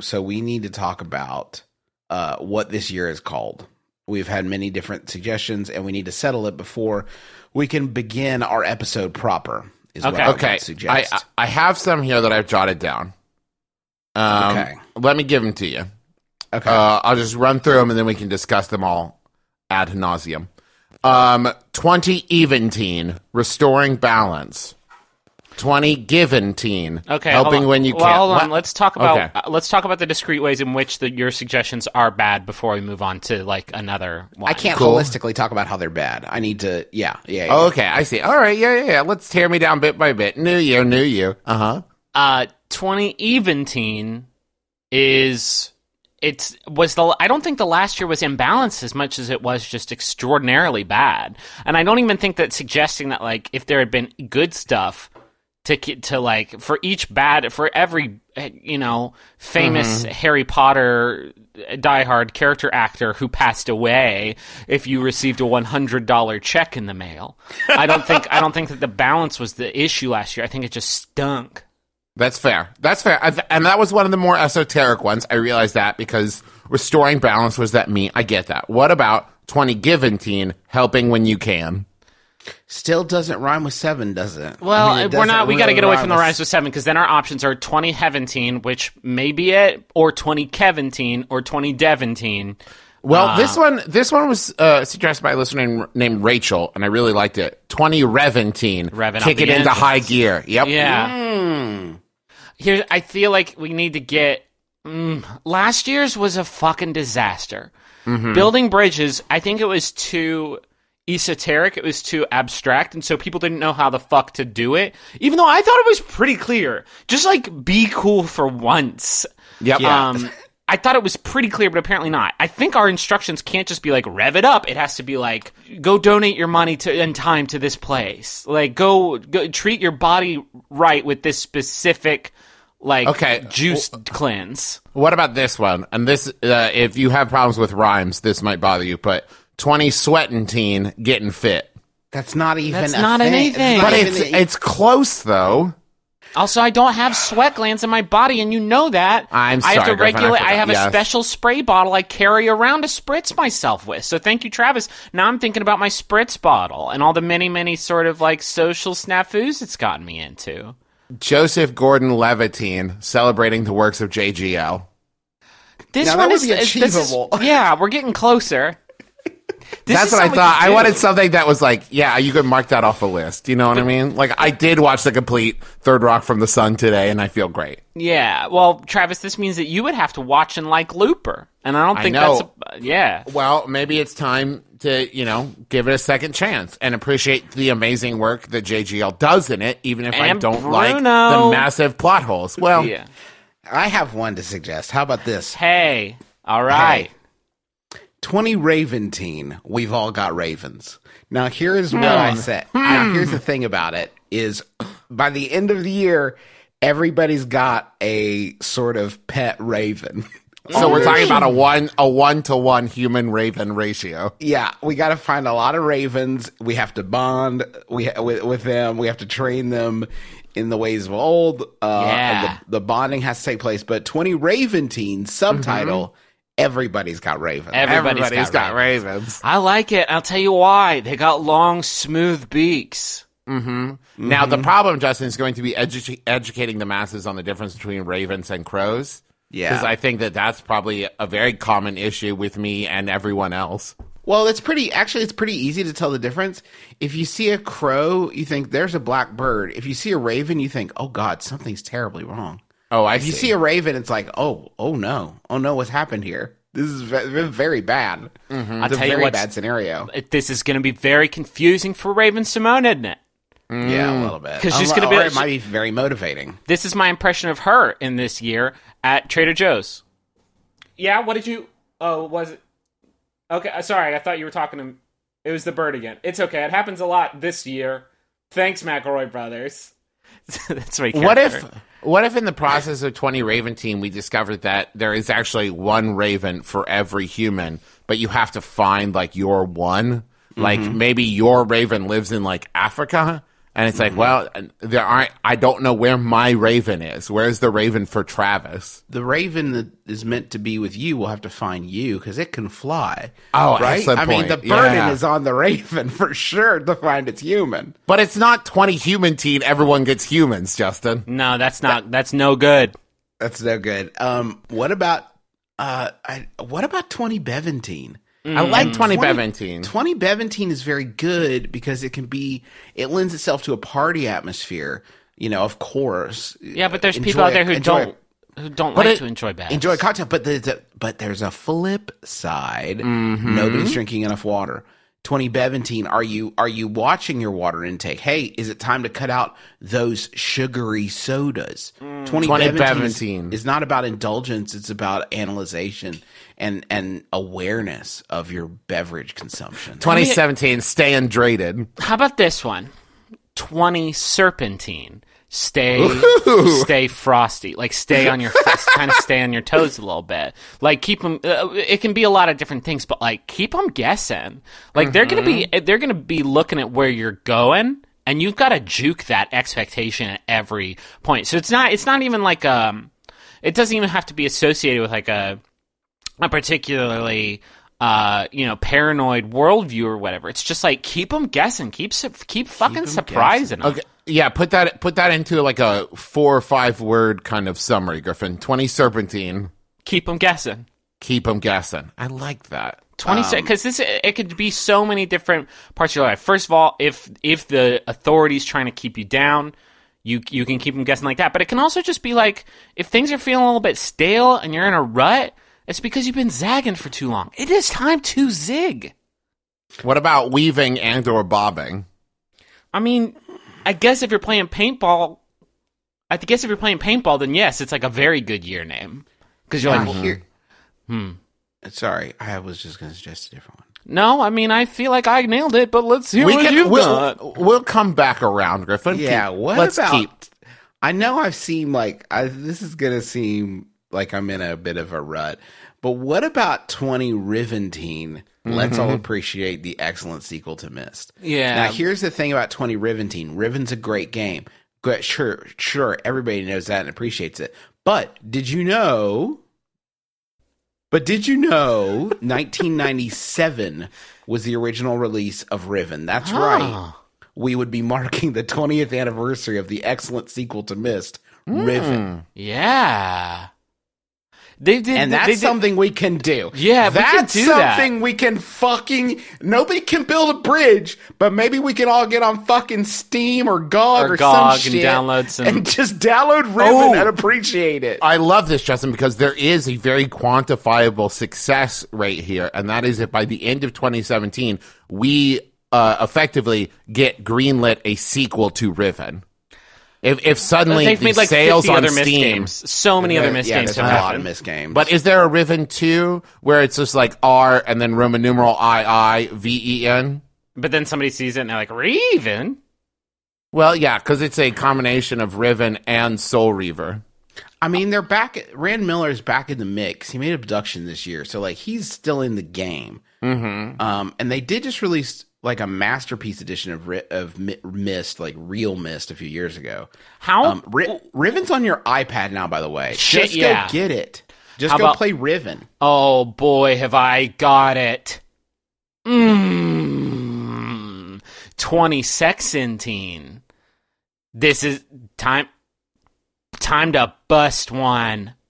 so we need to talk about uh, what this year is called. We've had many different suggestions, and we need to settle it before we can begin our episode proper. Is Okay. what I Okay, I, suggest. I I have some here that I've jotted down. Um, Okay. Let me give them to you. okay. Uh, I'll just run through them and then we can discuss them all ad nauseum. Um, 20 eventine, restoring balance. 20 given giventine, Okay, helping hold on. when you well, can't. Hold on. What? Let's talk about Okay. uh, let's talk about the discrete ways in which the, your suggestions are bad before we move on to like another. One. I can't cool. holistically talk about how they're bad. I need to, yeah, yeah. yeah. Oh, okay, I see. All right, yeah, yeah, yeah. Let's tear me down bit by bit. New year, new you. Uh huh. Uh, twenty eventine is it's was the I don't think the last year was imbalanced as much as it was just extraordinarily bad, and I don't even think that suggesting that like if there had been good stuff to to like for each bad for every eh, you know famous Harry Potter eh, diehard character actor who passed away if you received a $100 check in the mail I don't think I don't think that the balance was the issue last year I think it just stunk That's fair. That's fair. I th- and that was one of the more esoteric ones. I realized that because restoring balance was that me. I get that. What about 20 given giventine, helping when you can? Still doesn't rhyme with seven, does it? Well, I mean, it we're not. We got to get away from the with- rise of seven because then our options are twenty Heventine, which may be it, or twenty Keventine, or twenty Deventine. Well, this one, this one was uh, suggested by a listener named, named Rachel, and I really liked it. 20 Reventine, Revving up kick it into high gear. Yep. Yeah. Here, I feel like we need to get. Mm, last year's was a fucking disaster. Building bridges, I think it was too esoteric. It was too abstract, and so people didn't know how the fuck to do it. Even though I thought it was pretty clear. Just like be cool for once. Yep. Um, I thought it was pretty clear, but apparently not. I think our instructions can't just be like rev it up. It has to be like go donate your money to and time to this place. Like go, go treat your body right with this specific like Okay. juice cleanse. What about this one? And this, uh, if you have problems with rhymes, this might bother you, but 20 sweating teen getting fit. That's not even. That's a not thing. anything. But it's, a- it's close, though. Also, I don't have sweat glands in my body, and you know that. I'm I have sorry, to Griffin, I regulate. I, forgot. have a special spray bottle I carry around to spritz myself with. So thank you, Travis. Now I'm thinking about my spritz bottle and all the many, many sort of like social snafus it's gotten me into. Joseph Gordon Levitine celebrating the works of JGL. This Now, that one would is, be is- this is- achievable. yeah, we're getting closer. This That's what I thought. I wanted something that was like, yeah, you could mark that off a list. You know what I mean? Like, I did watch the complete Third Rock from the Sun today, and I feel great. Yeah, well, Travis, this means that you would have to watch and like Looper, and I don't I think know. that's a, yeah. Well, maybe it's time to, you know, give it a second chance and appreciate the amazing work that JGL does in it, even if I And don't like Bruno. the massive plot holes. Well, Yeah. I have one to suggest. How about this? Hey, all right. Hey. 20 Raventine. We've all got ravens. Now, here's Hmm. what I said. Now, here's the thing about it is by the end of the year, everybody's got a sort of pet raven. so we're talking about a one a one to one human raven ratio. Yeah, we got to find a lot of ravens. We have to bond we with, with them. We have to train them in the ways of old. Uh, Yeah. the, the bonding has to take place. But 20 Raventine subtitle, everybody's got ravens. Everybody's, Everybody's got, got ravens. ravens. I like it. I'll tell you why. They got long, smooth beaks. Now, Mm-hmm. the problem, Justin, is going to be edu- educating the masses on the difference between ravens and crows. Yeah. Because I think that that's probably a very common issue with me and everyone else. Well, it's pretty. Actually, it's pretty easy to tell the difference. If you see a crow, you think there's a black bird. If you see a raven, you think, "Oh God, something's terribly wrong." Oh, I If you see. see a raven, it's like, "Oh, oh no, oh no, what's happened here? This is ve- very bad. Mm-hmm. I'll It's a tell you very what's- bad scenario." This is going to be very confusing for Raven Symoné, isn't it? Yeah, a little bit. Because she's gonna be or like- it might be very motivating. This is my impression of her in this year at Trader Joe's. Yeah, what did you? Oh, was it? Okay, uh, sorry. I thought you were talking to. It was the bird again. It's okay. It happens a lot this year. Thanks, McElroy brothers. That's my What if character. What if in the process of 20 Raven team we discovered that there is actually one Raven for every human, but you have to find like your one? Like mm-hmm. maybe your Raven lives in like Africa And it's Mm-hmm. like, well, there aren't. I don't know where my raven is. Where's the raven for Travis? The raven that is meant to be with you will have to find you because it can fly. Oh, right. excellent I mean, the burden Yeah. is on the raven for sure to find its human. But it's not twenty human teen. Everyone gets humans, Justin. No, that's not. That's no good. That's no good. Um, what about uh, I, what about twenty Beventine? I like twenty 20 Beventine. 20 Beventine is very good because it can be, it lends itself to a party atmosphere, you know, of course. Yeah, but there's Enjoy people out there who enjoy don't who don't like it- to enjoy baths. enjoy cocktail, but there's a, but there's a flip side. Mm-hmm. Nobody's drinking enough water. 20 Beventine, are you are you watching your water intake? Hey, is it time to cut out those sugary sodas? Mm. 20, 20 Beventine, Beventine. Is, is not about indulgence, it's about analyzation and and awareness of your beverage consumption. Twenty seventeen. Stay hydrated. How about this one? Twenty serpentine. Stay, stay frosty. Like stay on your, kind of stay on your toes a little bit. Like keep them. Uh, it can be a lot of different things, but like keep them guessing. Like they're gonna be, they're gonna be looking at where you're going, and you've got to juke that expectation at every point. So it's not, it's not even like um, it doesn't even have to be associated with like a, a particularly uh, you know, paranoid worldview or whatever. It's just like keep them guessing, keep su- keep fucking 'em surprising 'em. Okay. Yeah, put that put that into like a four or five word kind of summary, Griffin. Twenty serpentine. Keep them guessing. Keep them guessing. I like that. Twenty because this it could be so many different parts of your life. First of all, if if the authorities trying to keep you down, you you can keep them guessing like that. But it can also just be like if things are feeling a little bit stale and you're in a rut, it's because you've been zagging for too long. It is time to zig. What about weaving and or bobbing? I mean, I guess if you're playing paintball, I guess if you're playing paintball, then yes, it's like a very good year name because you're like, here- hmm. Sorry, I was just going to suggest a different one. No, I mean, I feel like I nailed it, but let's see what you've we'll, got. we'll come back around, Griffin. Yeah, Keep- what let's about? keep I know I've seen like I, this is gonna seem like I'm in a bit of a rut, but what about 20 Riventine? Let's all mm-hmm. appreciate the excellent sequel to Myst. Yeah. Now here's the thing about 20 Riventine. Riven's a great game. Good, sure, sure. Everybody knows that and appreciates it. But did you know? But did you know 1997 was the original release of Riven? That's ah. right. We would be marking the 20th anniversary of the excellent sequel to Myst, Riven. Hmm. Yeah. They did, And they that's did- something we can do. Yeah, we can that's do that. something we can fucking. Nobody can build a bridge, but maybe we can all get on fucking Steam or GOG Or or, GOG some and shit download some- and just download Riven Oh. and appreciate it. I love this, Justin, because there is a very quantifiable success rate here, and that is if by the end of 2017 we uh, effectively get greenlit a sequel to Riven. If if suddenly They've the made like sales 50 on other Steam, games. So many other Myst yeah, games there's have a lot of happened. Myst games. but is there a Riven 2 where it's just like R and then Roman numeral I I V E N? But then somebody sees it and they're like, Raven? Well, yeah, because it's a combination of Riven and Soul Reaver. I mean, they're back. Rand Miller's back in the mix. He made Obduction this year, so like he's still in the game. Mm-hmm. Um, and they did just release like a masterpiece edition of of Myst, like real Myst, a few years ago. How? Um, Ri- Riven's on your iPad now, by the way. Shit, just yeah. go get it. Just How go about- play Riven. oh boy, have I got it. Mmm. 20 Sexentine. This is time. Time to bust one.